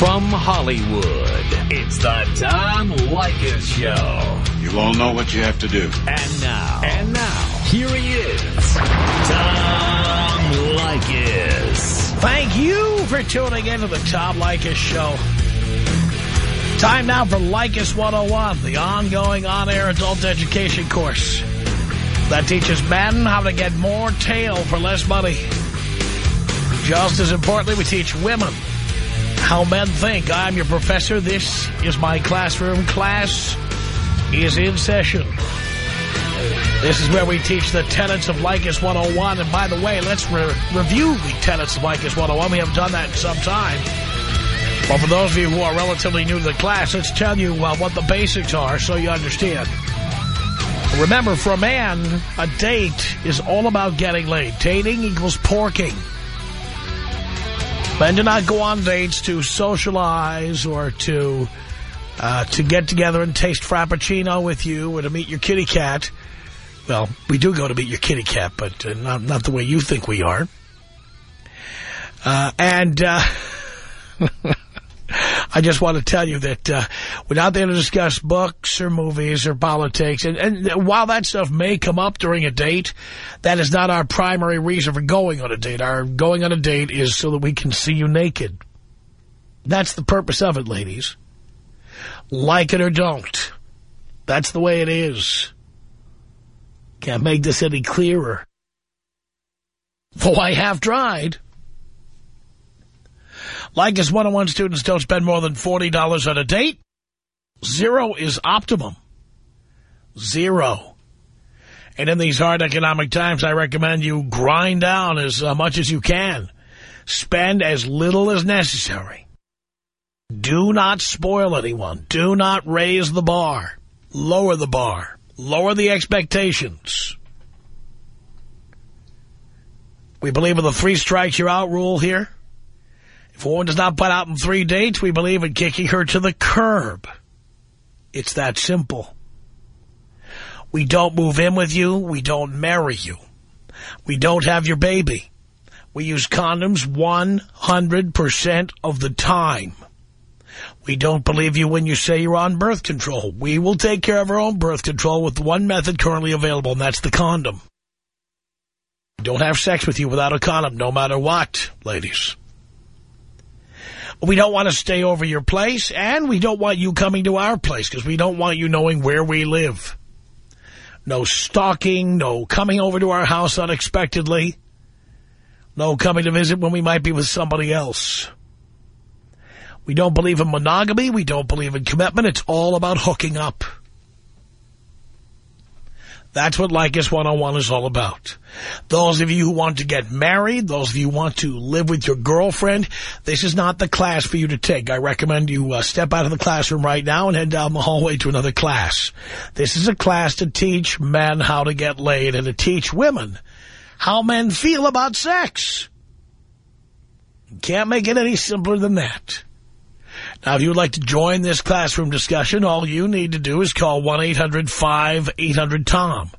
From Hollywood, it's the Tom Leykis Show. You all know what you have to do. And now, and now, here he is, Tom Leykis. Thank you for tuning in to the Tom Leykis Show. Time now for Leykis 101, the ongoing on-air adult education course that teaches men how to get more tail for less money. Just as importantly, we teach women how men think. I'm your professor. This is my classroom. Class is in session. This is where we teach the tenets of Leykis 101. And by the way, let's re review the tenets of Leykis 101. We haven't done that in some time. But for those of you who are relatively new to the class, let's tell you uh, what the basics are so you understand. Remember, for a man, a date is all about getting laid. Dating equals porking. Men do not go on dates to socialize or to uh, to get together and taste Frappuccino with you or to meet your kitty cat. Well, we do go to meet your kitty cat, but uh, not, not the way you think we are. Uh, and uh, I just want to tell you that uh, we're not there to discuss books or movies or politics. And, and while that stuff may come up during a date, that is not our primary reason for going on a date. Our going on a date is so that we can see you naked. That's the purpose of it, ladies. Like it or don't. That's the way it is. Can't make this any clearer. Though I have tried. Leykis 101 students don't spend more than $40 on a date. Zero is optimum. Zero. And in these hard economic times, I recommend you grind down as uh, much as you can. Spend as little as necessary. Do not spoil anyone. Do not raise the bar. Lower the bar. Lower the expectations. We believe in the three strikes you're out rule here. If woman does not put out in three dates, we believe in kicking her to the curb. It's that simple. We don't move in with you. We don't marry you. We don't have your baby. We use condoms 100% of the time. We don't believe you when you say you're on birth control. We will take care of our own birth control with one method currently available, and that's the condom. Don't have sex with you without a condom, no matter what, ladies. We don't want to stay over your place, and we don't want you coming to our place because we don't want you knowing where we live. No stalking, no coming over to our house unexpectedly, no coming to visit when we might be with somebody else. We don't believe in monogamy. We don't believe in commitment. It's all about hooking up. That's what Leykis 101 is all about. Those of you who want to get married, those of you who want to live with your girlfriend, this is not the class for you to take. I recommend you uh, step out of the classroom right now and head down the hallway to another class. This is a class to teach men how to get laid and to teach women how men feel about sex. Can't make it any simpler than that. Now, if you would like to join this classroom discussion, all you need to do is call 1-800-5800-TOM.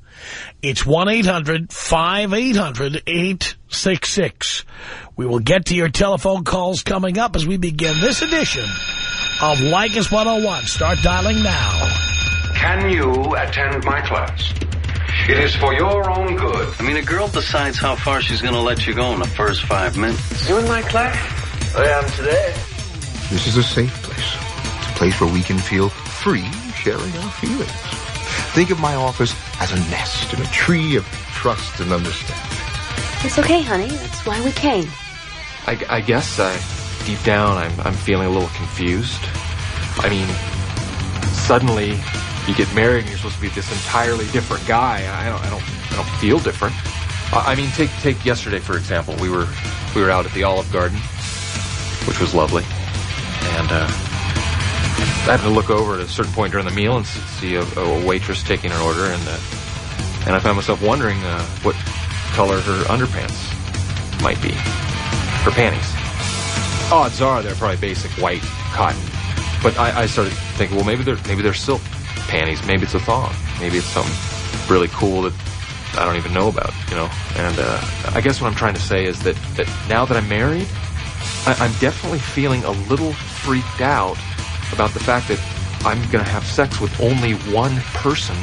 It's 1-800-5800-866. We will get to your telephone calls coming up as we begin this edition of Leykis 101. Start dialing now. Can you attend my class? It is for your own good. I mean, a girl decides how far she's going to let you go in the first five minutes. You in my class? I am today. This is a safe place. It's a place where we can feel free sharing our feelings. Think of my office as a nest in a tree of trust and understanding. It's okay, honey. That's why we came. I, I guess I, deep down, I'm, I'm feeling a little confused. I mean, suddenly you get married and you're supposed to be this entirely different guy. I don't, I don't, I don't feel different. I, I mean, take take yesterday for example. We were we were out at the Olive Garden, which was lovely, and uh, I had to look over at a certain point during the meal and see a, a waitress taking her order, and uh, and I found myself wondering uh, what color her underpants might be, her panties. Odds are they're probably basic white cotton, but I, I started thinking, well, maybe they're maybe they're silk panties, maybe it's a thong, maybe it's something really cool that I don't even know about, you know. And uh, I guess what I'm trying to say is that that now that I'm married, I, I'm definitely feeling a little freaked out about the fact that I'm going to have sex with only one person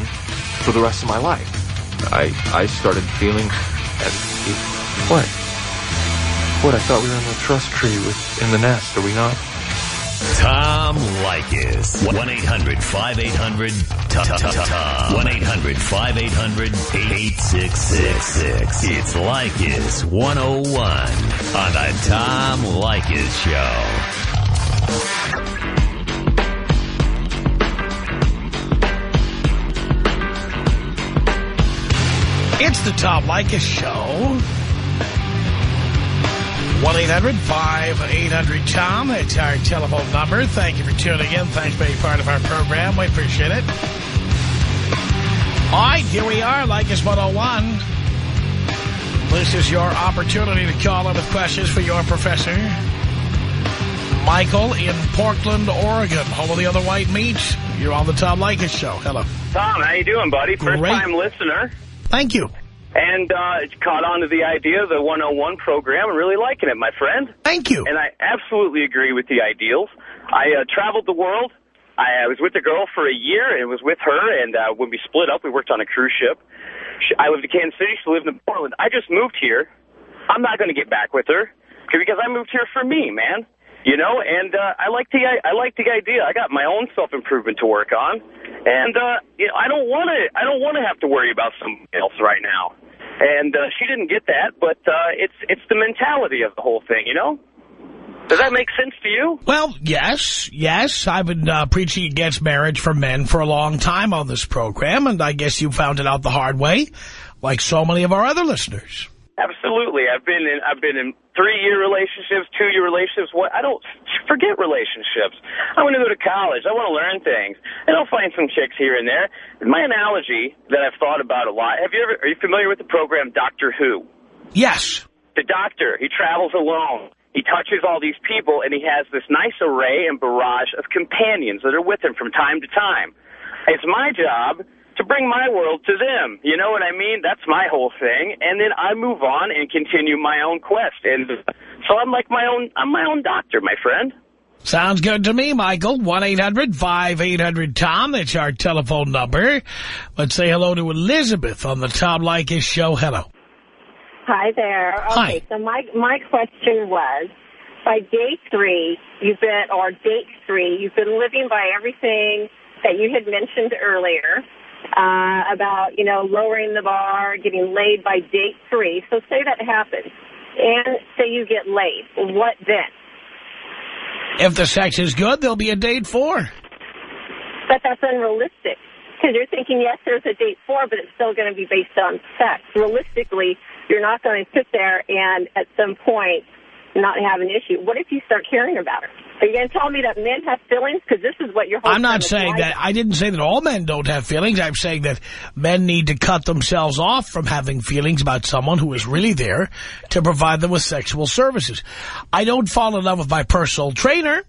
for the rest of my life. I I started feeling as if what? What? I thought we were in the trust tree with in the nest. Are we not? Tom Leykis. 1-800-5800-TOM. 1-800-5800-8666. It's Leykis 101 on the Tom Leykis Show. It's the Tom Leykis Show. 1-800-5800-TOM. That's our telephone number. Thank you for tuning in. Thanks for being part of our program. We appreciate it. All right, here we are, Leykis 101. This is your opportunity to call in with questions for your professor. Michael in Portland, Oregon, home of the other white meat. You're on the Tom Leykis Show. Hello. Tom, how you doing, buddy? First-time listener. Thank you. And uh, caught on to the idea of the 101 program and really liking it, my friend. Thank you. And I absolutely agree with the ideals. I uh, traveled the world. I, I was with a girl for a year and was with her. And uh, when we split up, we worked on a cruise ship. She, I lived in Kansas City. She lived in Portland. I just moved here. I'm not going to get back with her because I moved here for me, man. You know, and uh, I like the I like the idea. I got my own self improvement to work on, and uh, you know, I don't want to I don't want to have to worry about somebody else right now. And uh, she didn't get that, but uh, it's it's the mentality of the whole thing. You know, does that make sense to you? Well, yes, yes. I've been uh, preaching against marriage for men for a long time on this program, and I guess you found it out the hard way, like so many of our other listeners. Absolutely. I've been in I've been in three year relationships, two year relationships. What I don't forget relationships. I want to go to college. I want to learn things, and I'll find some chicks here and there. My analogy that I've thought about a lot. Have you ever? Are you familiar with the program Doctor Who? Yes. The doctor. He travels alone. He touches all these people, and he has this nice array and barrage of companions that are with him from time to time. It's my job to bring my world to them. You know what I mean? That's my whole thing. And then I move on and continue my own quest. And uh, so I'm like my own, I'm my own doctor, my friend. Sounds good to me, Michael. 1-800-5800-TOM. That's our telephone number. Let's say hello to Elizabeth on the Tom Leykis show. Hello. Hi there. Okay, Hi. so my my question was, by day three, you've been, or date three, you've been living by everything that you had mentioned earlier uh, about, you know, lowering the bar, getting laid by date three. So say that happens, and say you get laid. What then? If the sex is good, there'll be a date four. But that's unrealistic. Because you're thinking, yes, there's a date four, but it's still going to be based on sex. Realistically, you're not going to sit there and at some point not have an issue. What if you start caring about her? Are you going to tell me that men have feelings? Because this is what your whole I'm not saying that. I didn't say that all men don't have feelings. I'm saying that men need to cut themselves off from having feelings about someone who is really there to provide them with sexual services. I don't fall in love with my personal trainer.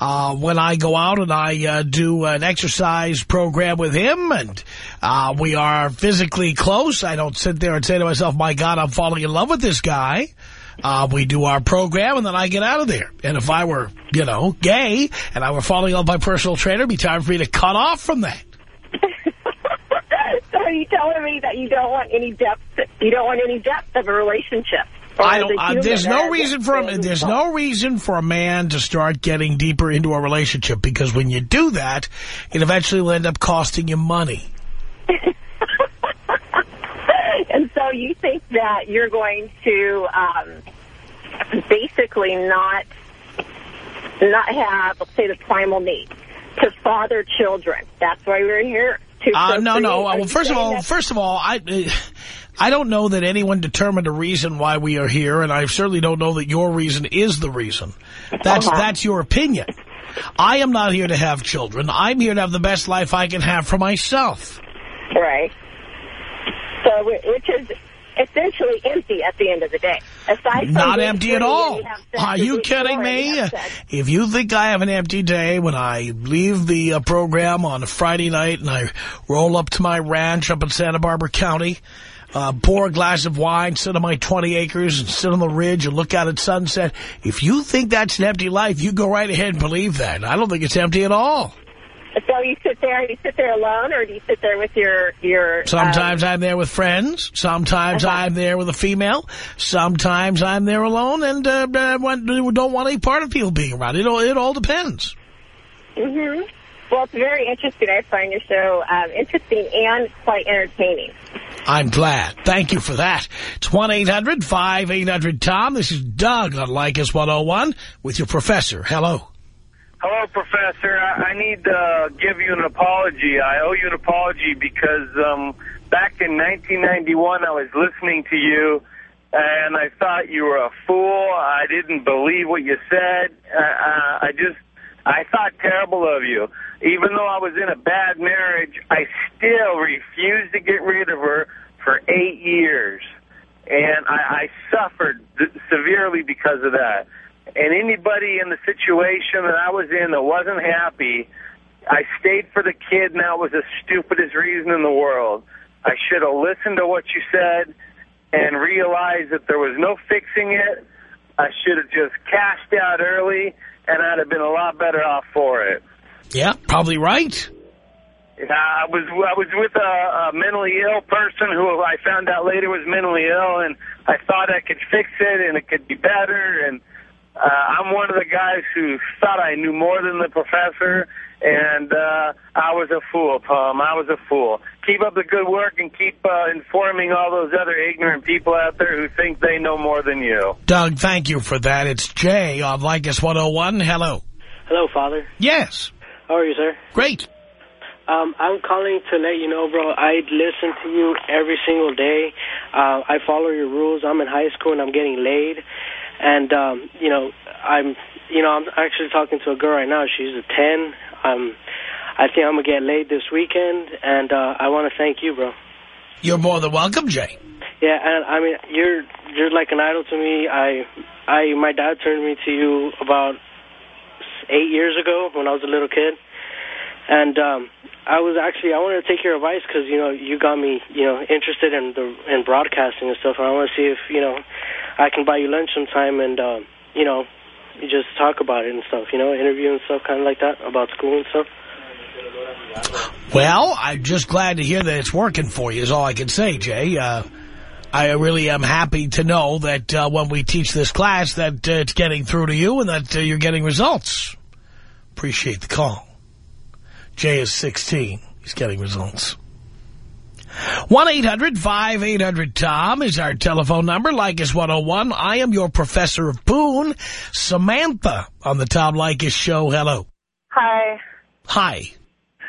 Uh, when I go out and I uh, do an exercise program with him and uh, we are physically close, I don't sit there and say to myself, my God, I'm falling in love with this guy. Uh, we do our program and then I get out of there. And if I were, you know, gay and I were falling in love with my personal trainer, it'd be time for me to cut off from that. so are you telling me that you don't want any depth? You don't want any depth of a relationship? I don't, uh, there's no reason for a, there's no reason for a man to start getting deeper into a relationship because when you do that, it eventually will end up costing you money. and so you think that you're going to um, basically not not have, let's say, the primal need to father children. That's why we're here. To Uh, no, no. Are Well, first of all, first of all, I, uh, I don't know that anyone determined a reason why we are here, and I certainly don't know that your reason is the reason. That's Uh-huh. that's your opinion. I am not here to have children. I'm here to have the best life I can have for myself. right? So, wh- which is essentially empty at the end of the day. Aside from Not empty at all. you have sex Are you kidding me? you have sex. If you think I have an empty day when I leave the uh, program on a Friday night and I roll up to my ranch up in Santa Barbara County, uh, pour a glass of wine, sit on my 20 acres and sit on the ridge and look out at sunset. If you think that's an empty life, you go right ahead and believe that. I don't think it's empty at all. So you sit there, you sit there alone, or do you sit there with your your? Sometimes um, I'm there with friends. Sometimes Okay. I'm there with a female. Sometimes I'm there alone and uh, uh, don't want any part of people being around. It all, it all depends. hmm Well, it's very interesting. I find your show um, interesting and quite entertaining. I'm glad. Thank you for that. It's 1-800-5800-TOM. This is Doug on Leykis 101 with your professor. Hello. Hello, Professor. I, I need to give you an apology. I owe you an apology because um, back in 1991, I was listening to you, and I thought you were a fool. I didn't believe what you said. Uh, I just, I thought terrible of you. Even though I was in a bad marriage, I still refused to get rid of her for eight years. And I, I suffered severely because of that. And anybody in the situation that I was in that wasn't happy, I stayed for the kid, and that was the stupidest reason in the world. I should have listened to what you said and realized that there was no fixing it. I should have just cashed out early, and I'd have been a lot better off for it. Yeah, probably right. I was I was with a, a mentally ill person who I found out later was mentally ill, and I thought I could fix it and it could be better. And uh, I'm one of the guys who thought I knew more than the professor, and uh, I was a fool, Tom. I was a fool. Keep up the good work and keep uh, informing all those other ignorant people out there who think they know more than you. Doug, thank you for that. It's Jay on Leykis 101. Hello. Hello, Father. Yes. How are you, sir? Great. Um, I'm calling to let you know, bro, I listen to you every single day. Uh, I follow your rules. I'm in high school and I'm getting laid. And, um, you know, I'm, you know, I'm actually talking to a girl right now. She's a 10. Um, I think I'm going to get laid this weekend. And uh, I want to thank you, bro. You're more than welcome, Jay. Yeah, and I mean, you're you're like an idol to me. I, I, my dad turned me to you about eight years ago when I was a little kid, and um, I was actually I wanted to take your advice because you know you got me you know interested in the in broadcasting and stuff, and I want to see if you know I can buy you lunch sometime and um, you know you just talk about it and stuff, you know, interview and stuff, kind of like that about school and stuff. Well, I'm just glad to hear that it's working for you is all I can say, Jay. Uh, I really am happy to know that uh, when we teach this class that uh, it's getting through to you and that uh, you're getting results. Appreciate the call. Jay is 16. He's getting results. 1-800-5800-TOM is our telephone number. Leykis 101. I am your professor of Poon, Samantha, on the Tom Leykis show. Hello. Hi. Hi.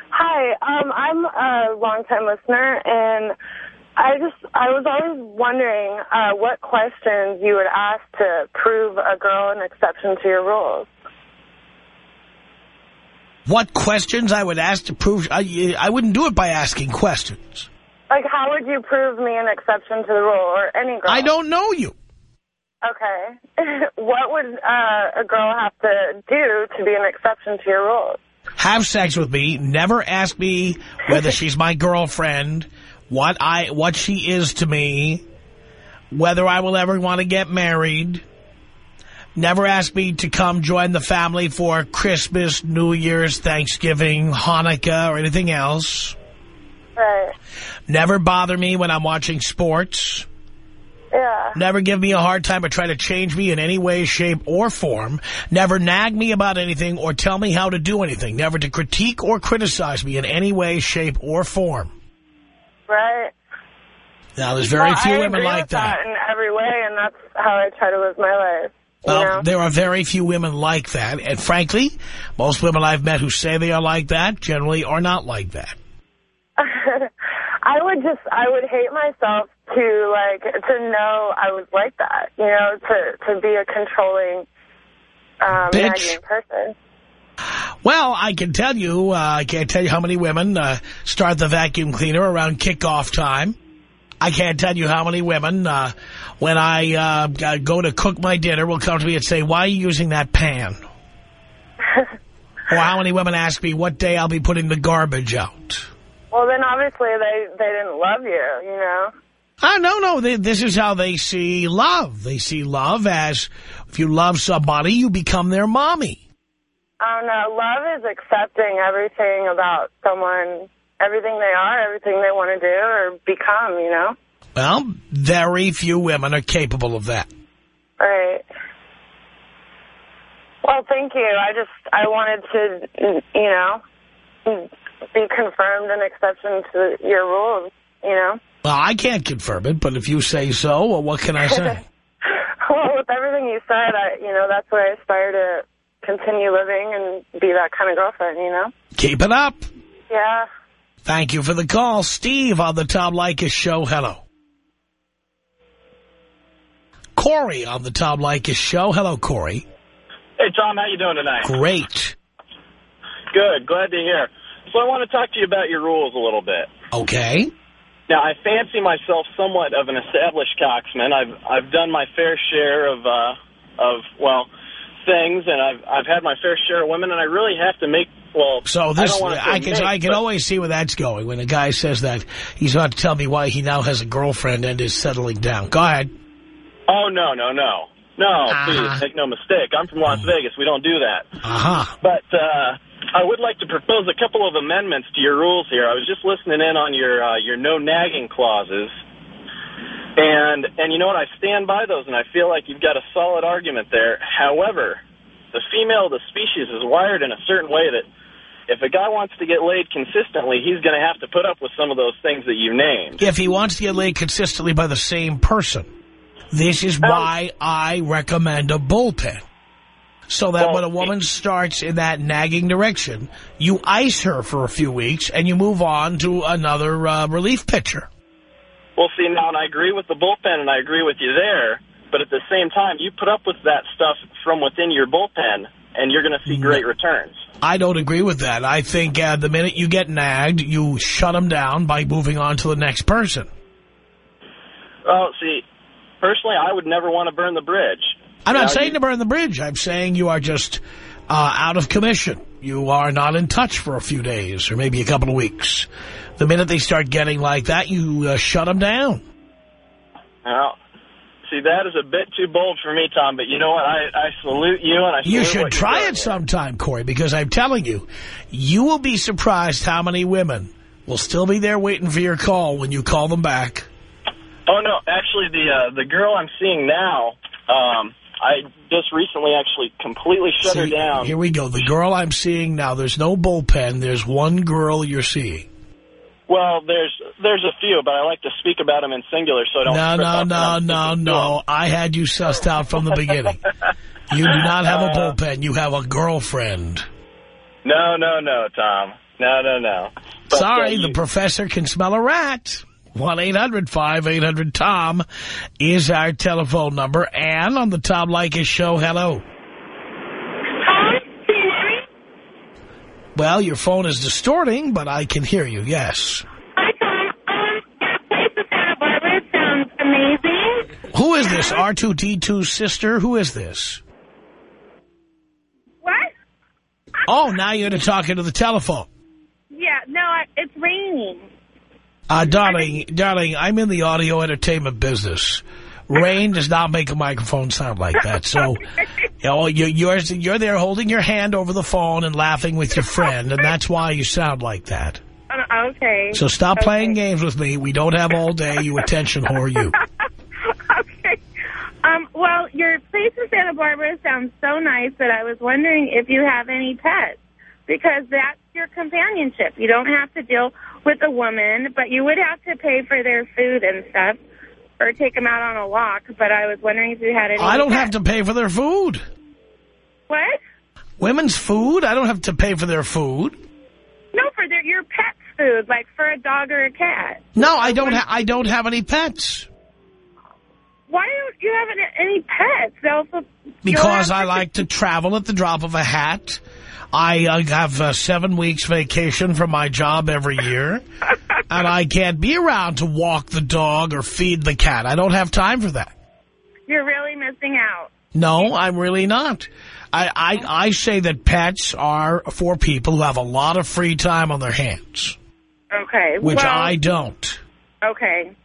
Hi. Um, I'm a longtime listener, and I just I was always wondering uh, what questions you would ask to prove a girl an exception to your rules. What questions I would ask to prove... I, I wouldn't do it by asking questions. Like, how would you prove me an exception to the rule, or any girl? I don't know you. Okay. what would uh, a girl have to do to be an exception to your rules? Have sex with me. Never ask me whether she's my girlfriend, what I what she is to me, whether I will ever want to get married. Never ask me to come join the family for Christmas, New Year's, Thanksgiving, Hanukkah, or anything else. Right. Never bother me when I'm watching sports. Yeah. Never give me a hard time or try to change me in any way, shape, or form. Never nag me about anything or tell me how to do anything. Never to critique or criticize me in any way, shape, or form. Right. Now, there's very Well, few women like with that. in every way, and that's how I try to live my life. You Well, know? there are very few women like that. And frankly, most women I've met who say they are like that generally are not like that. I would just, I would hate myself to, like, to know I was like that, you know, to, to be a controlling, um, Bitch. person. Well, I can tell you, uh, I can't tell you how many women uh, start the vacuum cleaner around kickoff time. I can't tell you how many women, uh, when I uh, go to cook my dinner, will come to me and say, why are you using that pan? or how many women ask me what day I'll be putting the garbage out. Well, then obviously they, they didn't love you, you know? Ah, no, no. They, this is how they see love. They see love as if you love somebody, you become their mommy. I don't. Love is accepting everything about someone, everything they are, everything they want to do or become, you know? Well, very few women are capable of that. Right. Well, thank you. I just, I wanted to, you know, be confirmed an exception to your rules, you know? Well, I can't confirm it, but if you say so, well, what can I say? well, with everything you said, I, you know, that's where I aspire to continue living and be that kind of girlfriend, you know? Keep it up. Yeah. Thank you for the call. Steve on the Tom Leykis show. Hello. Corey on the Tom Leykis show. Hello, Corey. Hey, Tom, how you doing tonight? Great. Good. Glad to hear. So I want to talk to you about your rules a little bit. Okay. Now, I fancy myself somewhat of an established coxman. I've I've done my fair share of uh, of well things, and I've I've had my fair share of women, and I really have to make well. So this, I, I, can I can always see where that's going. When a guy says that, he's about to tell me why he now has a girlfriend and is settling down. Go ahead. Oh no no no no! Uh-huh. Please make no mistake. I'm from Las Vegas. We don't do that. Uh huh. But uh, I would like to propose a couple of amendments to your rules here. I was just listening in on your uh, your no nagging clauses. And and you know what? I stand by those, and I feel like you've got a solid argument there. However, the female of the species is wired in a certain way that if a guy wants to get laid consistently, he's going to have to put up with some of those things that you named. If he wants to get laid consistently by the same person, this is why I recommend a bullpen. So that Well, when a woman starts in that nagging direction, you ice her for a few weeks and you move on to another uh, relief pitcher. Well, see, now, and I agree with the bullpen, and I agree with you there, but at the same time, you put up with that stuff from within your bullpen, and you're going to see great returns. I don't agree with that. I think uh, the minute you get nagged, you shut them down by moving on to the next person. Well, see, personally, I would never want to burn the bridge. I'm not Now, saying you- to burn the bridge. I'm saying you are just uh, out of commission. You are not in touch for a few days or maybe a couple of weeks. The minute they start getting like that, you uh, shut them down. Well, see, that is a bit too bold for me, Tom, but you know what? I, I salute you, and I You should try it sometime, Corey, because I'm telling you, you will be surprised how many women will still be there waiting for your call when you call them back. Oh, no, actually, the uh, the girl I'm seeing now, um, I just recently actually completely shut her down. Here we go. The girl I'm seeing now, there's no bullpen. There's one girl you're seeing. Well, there's there's a few, but I like to speak about them in singular so I don't... No, no, no, no, no. I had you sussed out from the beginning. You do not have a Uh, bullpen. You have a girlfriend. No, no, no, Tom. No, no, no. But, Sorry, uh, the professor can smell a rat. 1-800-5800-TOM is our telephone number. And on the Tom Leykis show, hello. Well, your phone is distorting, but I can hear you, yes. sounds amazing. Who is this? R2-D2's sister? Who is this? What? Oh, now you're talking to the telephone. Yeah, no, it's raining. Uh, darling, darling, I'm in the audio entertainment business. Rain does not make a microphone sound like that. So, you know, you, you're, you're there holding your hand over the phone and laughing with your friend, and that's why you sound like that. Uh, okay. So stop okay. playing games with me. We don't have all day, you attention whore, you. okay. Um, well, your place in Santa Barbara sounds so nice that I was wondering if you have any pets. Because that's your companionship. You don't have to deal with a woman, but you would have to pay for their food and stuff or take them out on a walk. But I was wondering if you had any I don't pets. have to pay for their food. What? Women's food? I don't have to pay for their food. No, for their, your pet's food, like for a dog or a cat. No, I don't. Ha I don't have any pets Why don't you have any, pets? They also because I like to travel at the drop of a hat. I uh, have uh, seven weeks vacation from my job every year, and I can't be around to walk the dog or feed the cat. I don't have time for that. You're really missing out. No, I'm really not. I, I, I say that pets are for people who have a lot of free time on their hands, Okay. which well, I don't. Okay.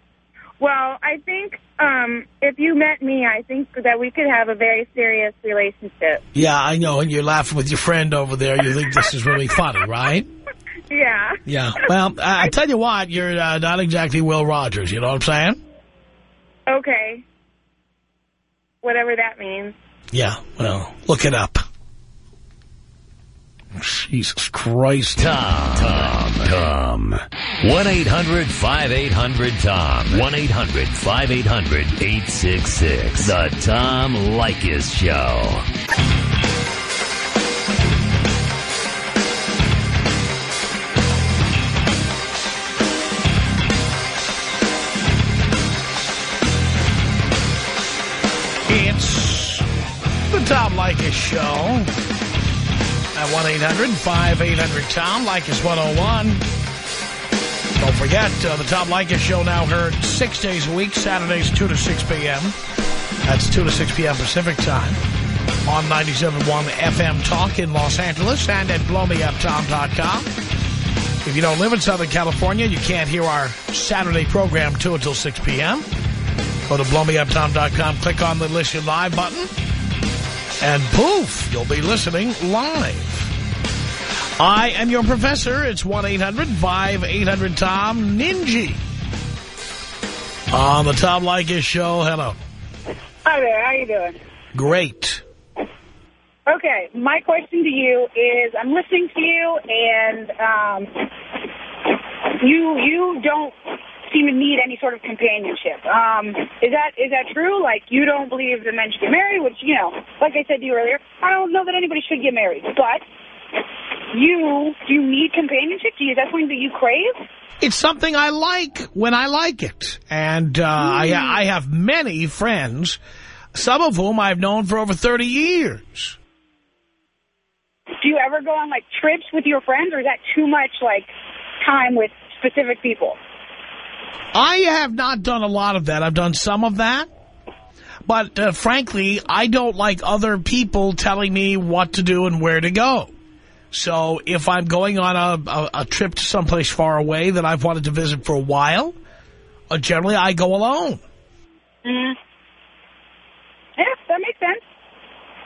Well, I think um, if you met me, I think that we could have a very serious relationship. Yeah, I know. And you're laughing with your friend over there. You think this is really funny, right? Yeah. Yeah. Well, I, I tell you what, you're uh, not exactly Will Rogers. You know what I'm saying? Okay. Whatever that means. Yeah. Well, look it up. Jesus Christ. Tom. Tom. Tom. 1-800-5800-TOM. 1-800-5800-866. The Tom Leykis Show. It's the Tom Leykis Show at 1-800-5800-TOM. Leykis 101. Don't forget, uh, the Tom Leykis Show now heard six days a week, Saturdays 2 to 6 p.m. That's 2 to 6 p.m. Pacific Time on 97.1 FM Talk in Los Angeles and at blowmeuptom.com. If you don't live in Southern California, you can't hear our Saturday program 2 until 6 p.m. Go to blowmeuptom.com, click on the Listen Live button, and poof, you'll be listening live. I am your professor. It's 1-800-5800-TOM Ninja. On the Tom Leykis Show, hello. Hi there, how you doing? Great. Okay, my question to you is, I'm listening to you, and um, you you don't seem to need any sort of companionship. Um, is that is that true? Like, you don't believe that men should get married, which, you know, like I said to you earlier, I don't know that anybody should get married, but you, do you need companionship? Do you, is that something that you crave? It's something I like when I like it. And uh, I, I have many friends, some of whom I've known for over 30 years. Do you ever go on, like, trips with your friends, or is that too much, like, time with specific people? I have not done a lot of that. I've done some of that. But uh, frankly, I don't like other people telling me what to do and where to go. So if I'm going on a, a, a trip to someplace far away that I've wanted to visit for a while, uh, generally I go alone. Mm. Yeah, that makes sense.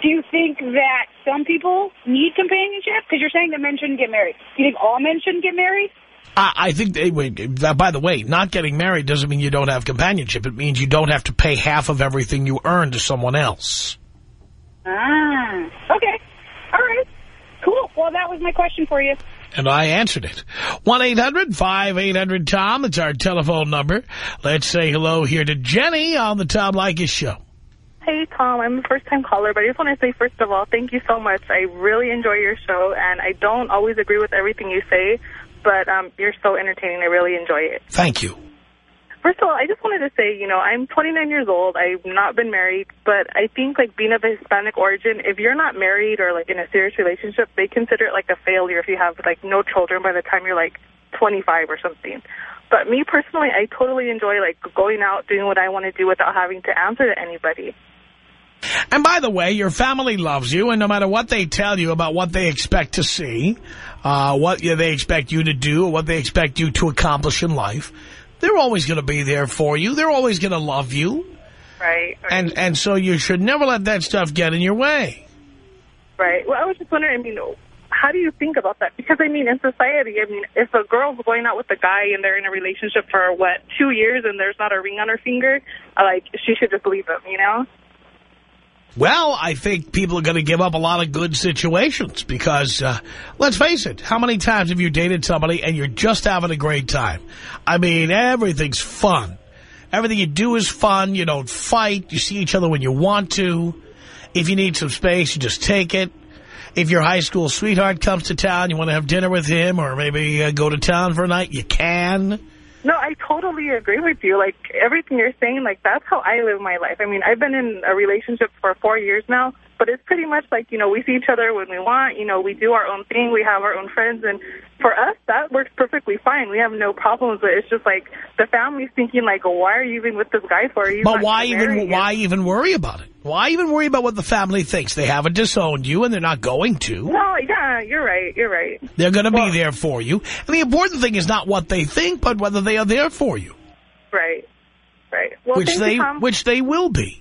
Do you think that some people need companionship? Because you're saying that men shouldn't get married. Do you think all men shouldn't get married? I, I think, they, wait, that, by the way, not getting married doesn't mean you don't have companionship. It means you don't have to pay half of everything you earn to someone else. Ah, okay. All right. Cool. Well, that was my question for you. And I answered it. 1-800-5800-TOM. It's our telephone number. Let's say hello here to Jenny on the Tom Leykis Show. Hey, Tom. I'm a first-time caller, but I just want to say, first of all, thank you so much. I really enjoy your show, and I don't always agree with everything you say, but um, you're so entertaining. I really enjoy it. Thank you. First of all, I just wanted to say, you know, I'm 29 years old. I've not been married, but I think, like, being of Hispanic origin, if you're not married or, like, in a serious relationship, they consider it, like, a failure if you have, like, no children by the time you're, like, 25 or something. But me, personally, I totally enjoy, like, going out, doing what I want to do without having to answer to anybody. And by the way, your family loves you, and no matter what they tell you about what they expect to see, uh, what they expect you to do, or what they expect you to accomplish in life, they're always going to be there for you. They're always going to love you. Right, right. And, and so you should never let that stuff get in your way. Right. Well, I was just wondering, I mean, how do you think about that? Because, I mean, in society, I mean, if a girl's going out with a guy and they're in a relationship for, what, two years and there's not a ring on her finger, like, she should just leave him, you know? Well, I think people are going to give up a lot of good situations because, uh, let's face it, how many times have you dated somebody and you're just having a great time? I mean, everything's fun. Everything you do is fun. You don't fight. You see each other when you want to. If you need some space, you just take it. If your high school sweetheart comes to town, you want to have dinner with him or maybe uh, go to town for a night, you can. No, I totally agree with you. Like, everything you're saying, like, that's how I live my life. I mean, I've been in a relationship for four years now, but it's pretty much like, you know, we see each other when we want. You know, we do our own thing. We have our own friends. And for us, that works perfectly fine. We have no problems. But it's just like the family's thinking, like, well, why are you even with this guy for? But why even why even worry about it? Why even worry about what the family thinks? They haven't disowned you, and they're not going to. No, yeah, you're right. You're right. They're going to be there for you. And the important thing is not what they think, but whether they are there for you. Right. Right. Well, which they you, which they will be.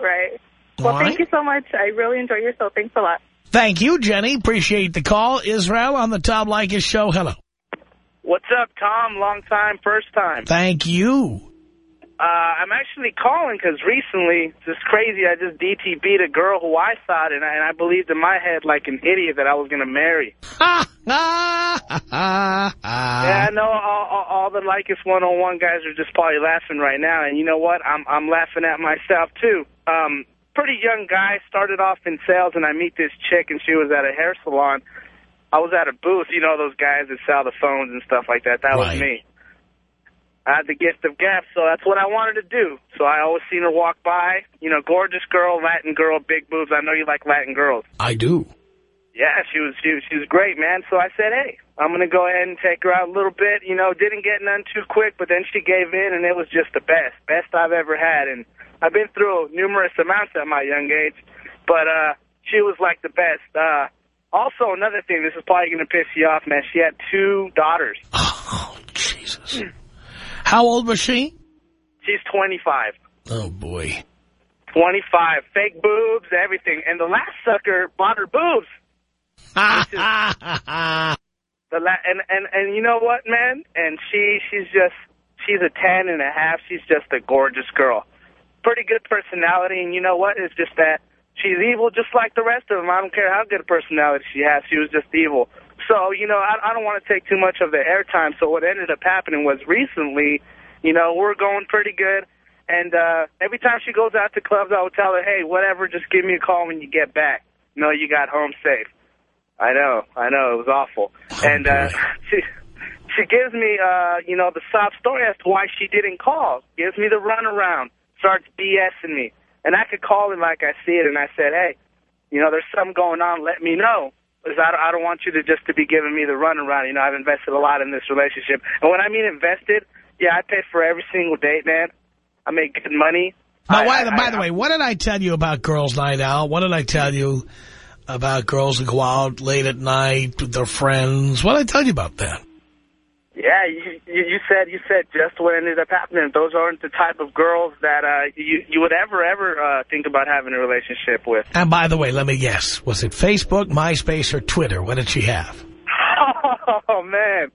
Right. All Well, right. thank you so much. I really enjoy your show. Thanks a lot. Thank you, Jenny. Appreciate the call. Israel on the Tom Leykis show. Hello. What's up, Tom? Long time, first time. Thank you. Uh, I'm actually calling because recently, it's just crazy, I just DTB'd a girl who I thought, and I, and I believed in my head like an idiot that I was going to marry. yeah, I know all, all, all the Leykis 101 guys are just probably laughing right now, and you know what? I'm, I'm laughing at myself, too. Um, pretty young guy, started off in sales, and I meet this chick, and she was at a hair salon. I was at a booth, you know those guys that sell the phones and stuff like that. That was me. I had the gift of gab, so that's what I wanted to do. So I always seen her walk by. You know, gorgeous girl, Latin girl, big boobs. I know you like Latin girls. I do. Yeah, she was she she was great, man. So I said, hey, I'm going to go ahead and take her out a little bit. You know, didn't get none too quick, but then she gave in, and it was just the best, best I've ever had. And I've been through numerous amounts at my young age, but uh, she was like the best. Uh, also, another thing, this is probably going to piss you off, man. She had two daughters. Oh, Jesus. How old was she? She's 25. Oh, boy. 25. Fake boobs, everything. And the last sucker bought her boobs. Is- the la and, and, and you know what, man? And she, she's just, she's a ten and a half. She's just a gorgeous girl. Pretty good personality. And you know what? It's just that she's evil just like the rest of them. I don't care how good a personality she has. She was just evil. So, you know, I, I don't want to take too much of the airtime. So what ended up happening was recently, you know, we're going pretty good. And uh, every time she goes out to clubs, I would tell her, hey, whatever, just give me a call when you get back. No, you got home safe. I know, I know, it was awful. and uh, she she gives me, uh, you know, the sob story as to why she didn't call. Gives me the runaround, starts BSing me. And I could call it like I see it, and I said, hey, you know, there's something going on, let me know. Because I, don't- I don't want you to just to be giving me the runaround. You know, I've invested a lot in this relationship. And when I mean invested, yeah, I pay for every single date, man. I make good money. Now, I- why, I- by the way, what did I tell you about girls' night out? What did I tell you about girls that go out late at night with their friends? What did I tell you about that? Yeah, you, you said you said just what ended up happening. Those aren't the type of girls that uh, you you would ever ever uh, think about having a relationship with. And by the way, let me guess. Was it Facebook, MySpace, or Twitter? What did she have? Oh man,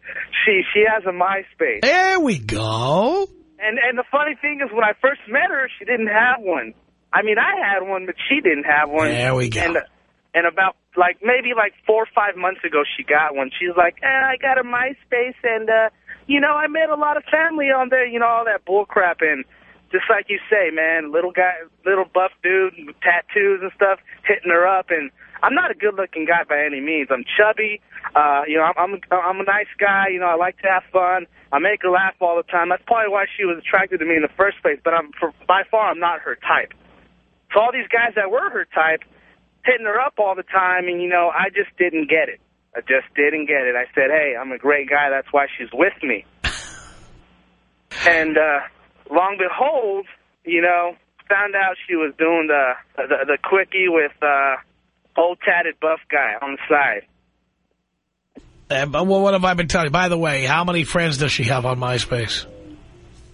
she she has a MySpace. There we go. And and the funny thing is, when I first met her, she didn't have one. I mean, I had one, but she didn't have one. There we go. And and about like maybe like four or five months ago, she got one. She's like, eh, I got a MySpace, and uh, you know, I met a lot of family on there. You know, all that bull crap, and just like you say, man, little guy, little buff dude tattoos and stuff, hitting her up, and I'm not a good-looking guy by any means. I'm chubby. Uh, you know, I'm, I'm I'm a nice guy. You know, I like to have fun. I make her laugh all the time. That's probably why she was attracted to me in the first place. But I'm for, by far I'm not her type. So all these guys that were her type, hitting her up all the time, and you know, I just didn't get it. I just didn't get it. I said, hey, I'm a great guy. That's why she's with me. and uh, long behold, you know, found out she was doing the the, the quickie with uh, old tatted buff guy on the side. Uh, but well, what have I been telling you? By the way, how many friends does she have on MySpace?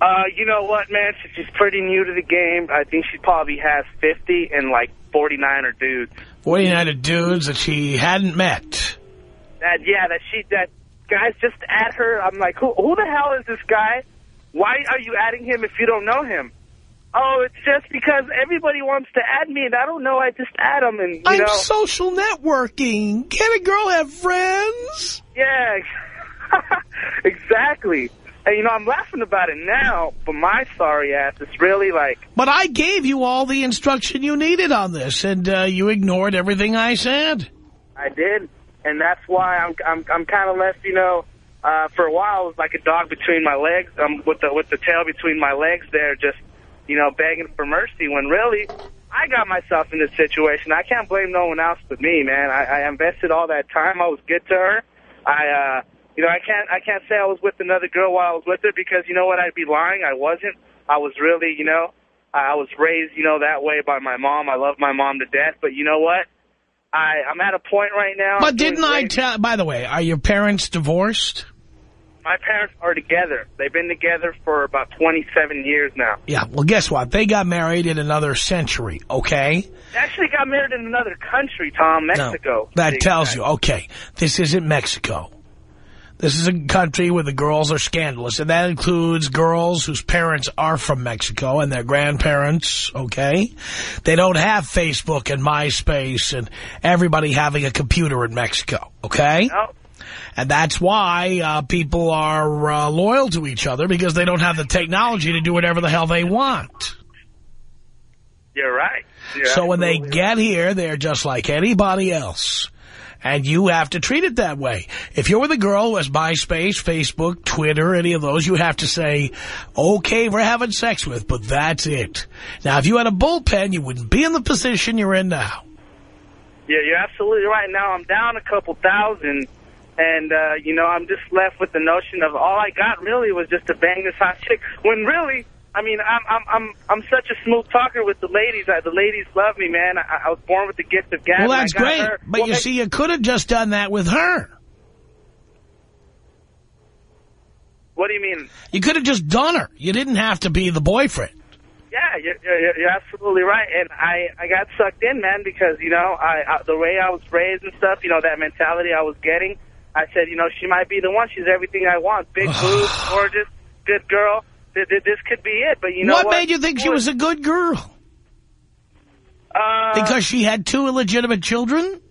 Uh, you know what, man? She's pretty new to the game, I think she probably has 50 and like 49 are dudes. 49 of dudes that she hadn't met. That yeah, that she that guys just add her. I'm like, who who the hell is this guy? Why are you adding him if you don't know him? Oh, it's just because everybody wants to add me, and I don't know. I just add them, and you I'm know. social networking. Can a girl have friends? Yeah, exactly. And, you know, I'm laughing about it now, but my sorry ass is really like, But I gave you all the instruction you needed on this, and uh, you ignored everything I said. I did, and that's why I'm I'm I'm kind of left, you know. Uh, for a while, I was like a dog between my legs, um, with the with the tail between my legs there, just you know, begging for mercy. When really, I got myself in this situation. I can't blame no one else but me, man. I, I invested all that time. I was good to her. I, uh, you know, I can't I can't say I was with another girl while I was with her because you know what? I'd be lying. I wasn't. I was really, you know, I was raised, you know, that way by my mom. I love my mom to death, but you know what? I, I'm at a point right now. But didn't I tell... By the way, are your parents divorced? my parents are together. They've been together for about 27 years now. Yeah, well, guess what? They got married in another century, okay? They actually got married in another country, Tom, Mexico. No, that tells you, okay, this isn't Mexico. This is a country where the girls are scandalous, and that includes girls whose parents are from Mexico and their grandparents, okay? They don't have Facebook and MySpace and everybody having a computer in Mexico, okay? No. And that's why uh, people are uh, loyal to each other, because they don't have the technology to do whatever the hell they want. You're right. You're so when they get here, they're just like anybody else. And you have to treat it that way. If you're with a girl who has MySpace, Facebook, Twitter, any of those, you have to say, okay, we're having sex with, but that's it. Now, if you had a bullpen, you wouldn't be in the position you're in now. Yeah, you're absolutely right. Now I'm down a couple thousand, and, uh, you know, I'm just left with the notion of all I got really was just to bang this hot chick. When really, I mean, I'm I'm I'm I'm such a smooth talker with the ladies. I, the ladies love me, man. I, I was born with the gift of gab. Well, that's great. her. But Well, you see, you could have just done that with her. what do you mean? You could have just done her. You didn't have to be the boyfriend. Yeah, you're, you're, you're absolutely right. And I, I got sucked in, man, because, you know, I, I the way I was raised and stuff, you know, that mentality I was getting, I said, you know, she might be the one. She's everything I want. Big boobs, gorgeous, good girl. Th- th- This could be it. But you know what what? made you think she was a good girl? Uh, Because she had two illegitimate children?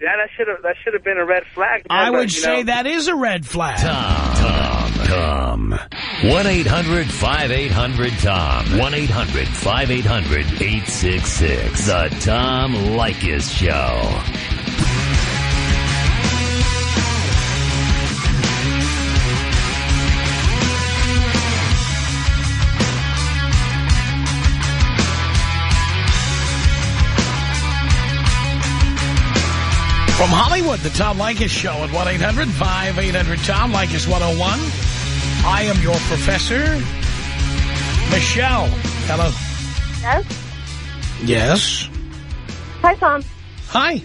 Yeah, that should have that should have been a red flag. man, I but, would you say know, that is a red flag. Tom, Tom. Tom. 1-800-5800-TOM. 1-800-5800-866. The Tom Leykis Show. From Hollywood, the Tom Leykis Show at 1-800-5800-TOM. Leykis 101. I am your professor, Michelle. Hello. Yes? Yes. Hi, Tom. Hi.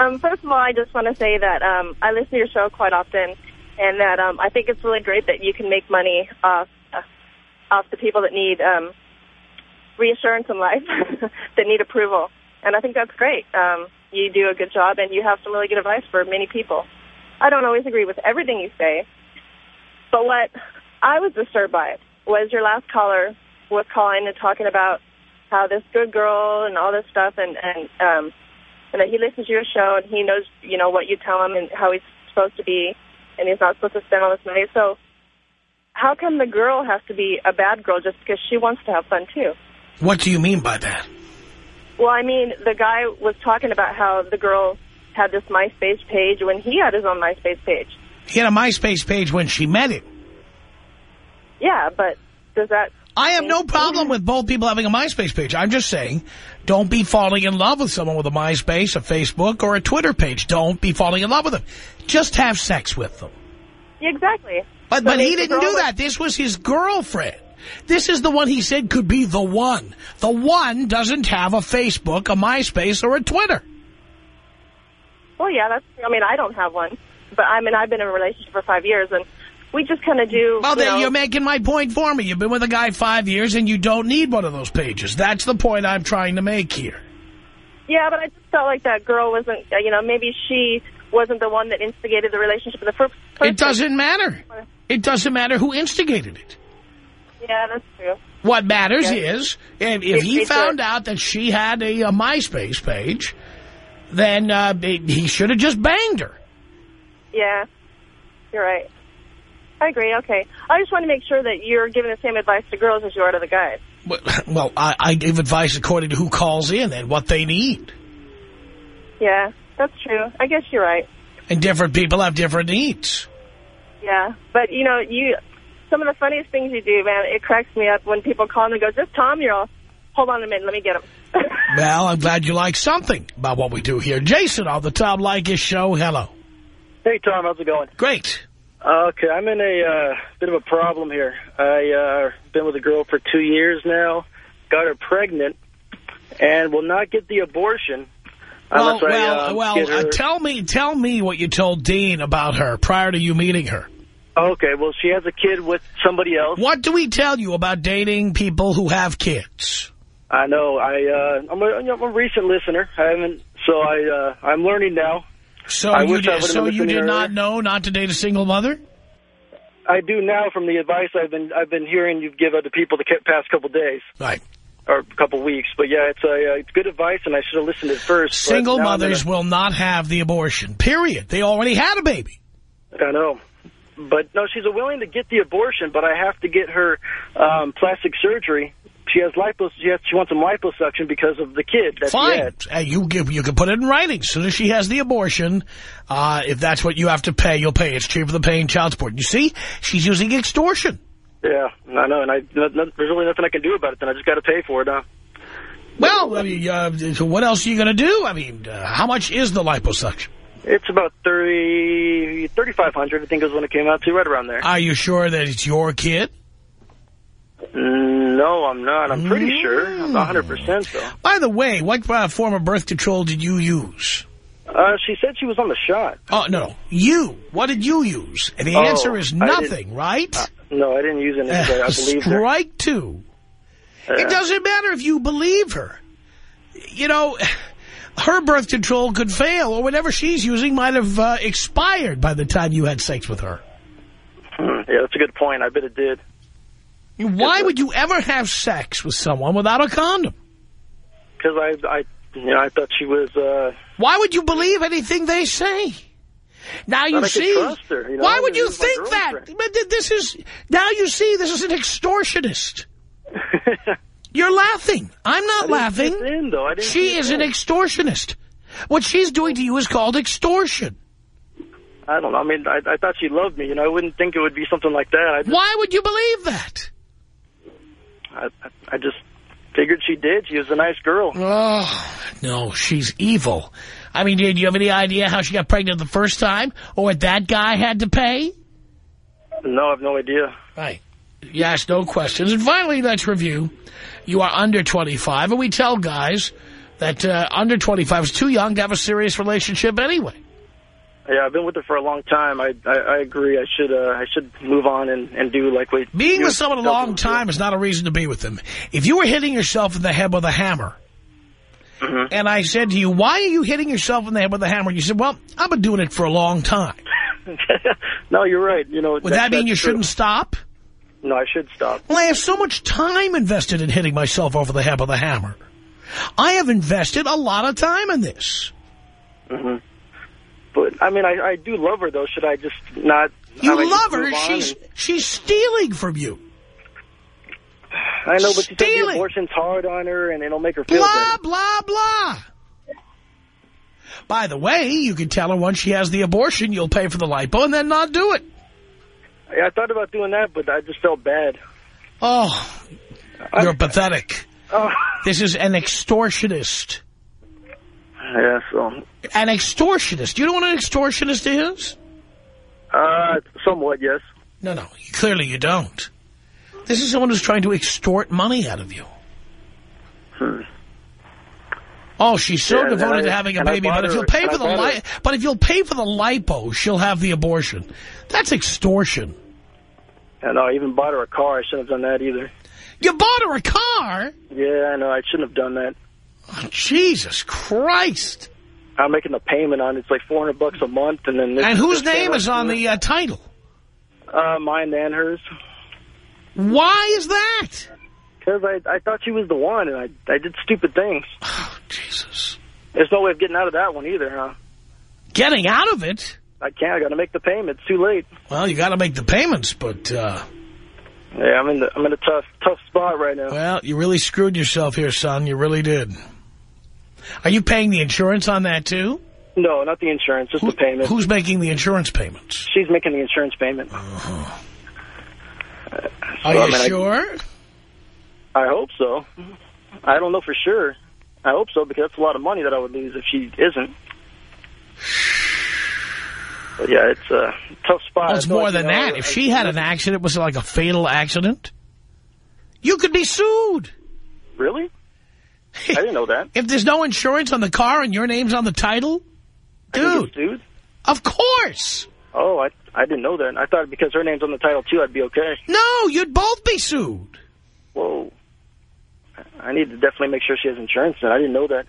Um, first of all, I just want to say that um, I listen to your show quite often, and that um, I think it's really great that you can make money off uh, off the people that need um, reassurance in life, that need approval, and I think that's great. Um, you do a good job, and you have some really good advice for many people. I don't always agree with everything you say, but what I was disturbed by was your last caller was calling and talking about how this good girl and all this stuff, and and um, and that he listens to your show and he knows, you know, what you tell him and how he's supposed to be, and he's not supposed to spend all this money. So, how come the girl has to be a bad girl just because she wants to have fun too? What do you mean by that? Well, I mean, the guy was talking about how the girl had this MySpace page when he had his own MySpace page. He had a MySpace page when she met him. Yeah, but does that... I have no problem with both people having a MySpace page. I'm just saying, don't be falling in love with someone with a MySpace, a Facebook, or a Twitter page. Don't be falling in love with them. Just have sex with them. Exactly. But, So but he didn't do that. This was his girlfriend. This is the one he said could be the one. The one doesn't have a Facebook, a MySpace, or a Twitter. Well, yeah, that's... I mean, I don't have one. But, I mean, I've been in a relationship for five years, and we just kind of do... Well, you then know, you're making my point for me. You've been with a guy five years, and you don't need one of those pages. That's the point I'm trying to make here. Yeah, but I just felt like that girl wasn't, uh, you know, maybe she wasn't the one that instigated the relationship in the first place. It doesn't matter. It doesn't matter who instigated it. Yeah, that's true. What matters Yeah. is, if, if he found out that she had a, a MySpace page, then uh, he should have just banged her. Yeah, you're right. I agree. Okay. I just want to make sure that you're giving the same advice to girls as you are to the guys. Well, I, I give advice according to who calls in and what they need. Yeah, that's true. I guess you're right. And different people have different needs. Yeah, but you know, you some of the funniest things you do, man, it cracks me up when people call and they go, "Just Tom, you're all." Hold on a minute, let me get him. Well, I'm glad you like something about what we do here. Jason on the Tom Leykis show. Hello. Hey, Tom, how's it going? Great. Uh, okay, I'm in a uh, bit of a problem here. I uh, been with a girl for two years now, got her pregnant, and will not get the abortion Well, Unless I, well, uh, well. get her- Uh, tell me, tell me what you told Dean about her prior to you meeting her. Okay, well, she has a kid with somebody else. What do we tell you about dating people who have kids? I know. I uh, I'm, a, I'm a recent listener. I haven't, so I uh, I'm learning now. So I you did, so you did earlier. not know not to date a single mother? I do now from the advice I've been I've been hearing you give other people the past couple days. Right. Or a couple weeks. But yeah, it's a uh, it's good advice, and I should have listened to it first. Single mothers will not have the abortion, period. They already had a baby. I know. But no, she's willing to get the abortion, but I have to get her um, plastic surgery. She has lipos. She, has, she wants some liposuction because of the kid that she Fine. had. Hey, you give, you can put it in writing. As soon as she has the abortion, uh, if that's what you have to pay, you'll pay. It's cheaper than paying child support. You see, she's using extortion. Yeah, I know, and I no, no, there's really nothing I can do about it. Then I just got to pay for it now. Well, I mean, uh, so what else are you going to do? I mean, uh, how much is the liposuction? It's about thirty thirty five hundred. I think is when it came out to, right around there. Are you sure that it's your kid? No, I'm not. I'm pretty Mm. sure. I'm 100% though. By the way, what uh, form of birth control did you use? Uh, she said she was on the shot. Oh, no. You. What did you use? And the Oh, answer is nothing, right? Uh, no, I didn't use any. I believe her. Strike two. It doesn't matter if you believe her. You know, her birth control could fail, or whatever she's using might have uh, expired by the time you had sex with her. Hmm, yeah, that's a good point. I bet it did. Why would you ever have sex with someone without a condom? Because I, I, you know, I thought she was. uh Why would you believe anything they say? Now you But I could see. her, you know, why would you think that? But this is now you see. This is an extortionist. You're laughing. I'm not laughing. in, she is an extortionist. What she's doing to you is called extortion. I don't know. I mean, I, I thought she loved me. You know, I wouldn't think it would be something like that. Just, Why would you believe that? I, I just figured she did. She was a nice girl. Oh, no, she's evil. I mean, did you have any idea how she got pregnant the first time? Or what that guy had to pay? No, I have no idea. Right. You ask no questions. And finally, let's review. You are under 25, and we tell guys that uh, under 25 is too young to have a serious relationship anyway. Yeah, I've been with her for a long time. I I, I agree. I should uh, I should move on and, and do like what Being with someone a long time is not a reason to be with them. If you were hitting yourself in the head with a hammer, do. Mhm. and I said to you, why are you hitting yourself in the head with a hammer? You said, well, I've been doing it for a long time. no, you're right. You know, Would that mean you shouldn't stop? No, I should stop. Well, I have so much time invested in hitting myself over the head with a hammer. I have invested a lot of time in this. hmm But I mean, I I do love her though. Should I just not? You I love her. She's and- she's stealing from you. I know, but she said the abortion's hard on her and it'll make her feel Blah, better. blah, blah. By the way, you can tell her once she has the abortion, you'll pay for the lipo and then not do it. Yeah, I thought about doing that, but I just felt bad. Oh, you're pathetic. Oh. This is an extortionist. Yeah, so An extortionist. You know what an extortionist is? uh, somewhat yes. No, no. Clearly you don't. This is someone who's trying to extort money out of you. Hmm. Oh, she's so Yeah, devoted I- to having a baby, but if you'll pay for the li but if you'll pay for the lipo, she'll have the abortion. That's extortion. And I even bought her a car. I shouldn't have done that either. You bought her a car? Yeah, I know. I shouldn't have done that. Oh, Jesus Christ. I'm making the payment on it. It's like 400 bucks a month, and then this, And whose name is on the uh, title? Uh, mine and hers. Why is that? Because I I thought she was the one, and I I did stupid things. Oh, Jesus. There's no way of getting out of that one either, huh? Getting out of it? I can't. I got to make the payment. It's too late. Well, you got to make the payments, but, uh, Yeah, I'm in the I'm in a tough tough spot right now. well, you really screwed yourself here, son. You really did. Are you paying the insurance on that, too? No, not the insurance, just the payment. Who's making the insurance payments? She's making the insurance payment. Are So, you I mean, I- sure? I hope so. I don't know for sure. I hope so because that's a lot of money that I would lose if she isn't. But yeah, it's a tough spot. Well, it's more than that. If she had an accident, was it like a fatal accident? You could be sued. Really? I didn't know that. If there's no insurance on the car and your name's on the title, dude. Dude. Of course. Oh, I I didn't know that. I thought because her name's on the title too, I'd be okay. No, you'd both be sued. Whoa. I need to definitely make sure she has insurance. And I didn't know that.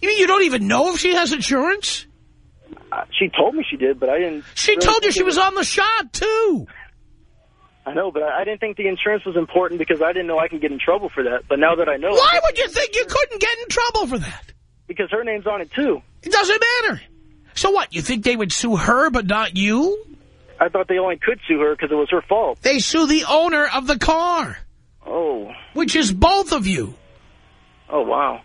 You, mean you don't even know if she has insurance? Uh, she told me she did, but I didn't. She really told you she it was on the shot, too. I know, but I I didn't think the insurance was important because I didn't know I could get in trouble for that. But now that I know, Why would you think you couldn't get in trouble for that? because her name's on it too. It doesn't matter. So what, you think they would sue her but not you? I thought they only could sue her because it was her fault. They sue the owner of the car, Oh, which is both of you. oh wow.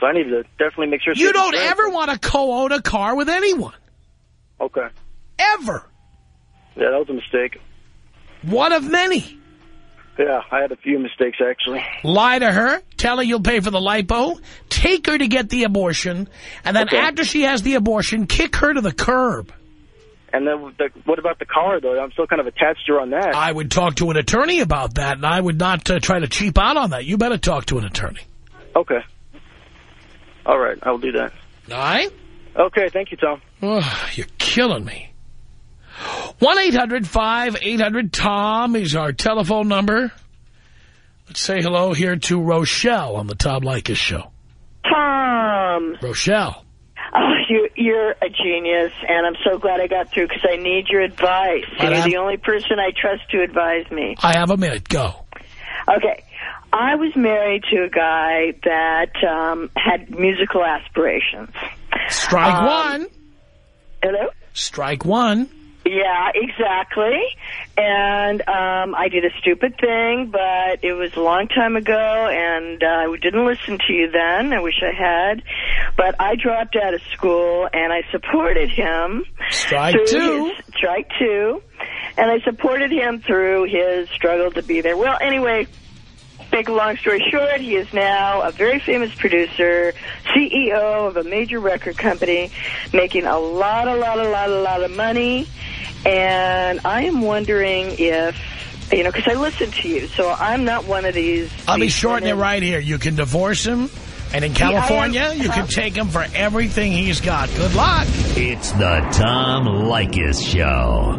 So I need to definitely make sure. You don't ever want to co-own a car with anyone. Okay. Ever. Yeah, that was a mistake. One of many. Yeah, I had a few mistakes actually. Lie to her, tell her you'll pay for the lipo, take her to get the abortion, and then Okay. after she has the abortion, kick her to the curb. And then the, what about the car though? I'm still kind of attached to her on that. I would talk to an attorney about that, and I would not uh, try to cheap out on that. You better talk to an attorney. Okay. All right, I'll do that. All right? Okay, thank you, Tom. Oh, you're killing me. 1-800-5800-TOM is our telephone number. Let's say hello here to Rochelle on the Tom Leykis show. Tom, Rochelle. oh, you, you're a genius, and I'm so glad I got through because I need your advice. I You're have- the only person I trust to advise me. I have a minute. Go. Okay. I was married to a guy that um, had musical aspirations. Strike Um, one. Hello? Strike one. Yeah, exactly. And um, I did a stupid thing, but it was a long time ago, and uh, I didn't listen to you then. I wish I had. But I dropped out of school, and I supported him. Strike two. his- strike two. And I supported him through his struggle to be there. Well, anyway, make a long story short, he is now a very famous producer, CEO of a major record company, making a lot, a lot, a lot, a lot of money. And I am wondering if, you know, because I listen to you, so I'm not one of these. Let me these shorten it right here. You can divorce him, and in Yeah, California, you can uh-huh. take him for everything he's got. Good luck. It's the Tom Leykis Show.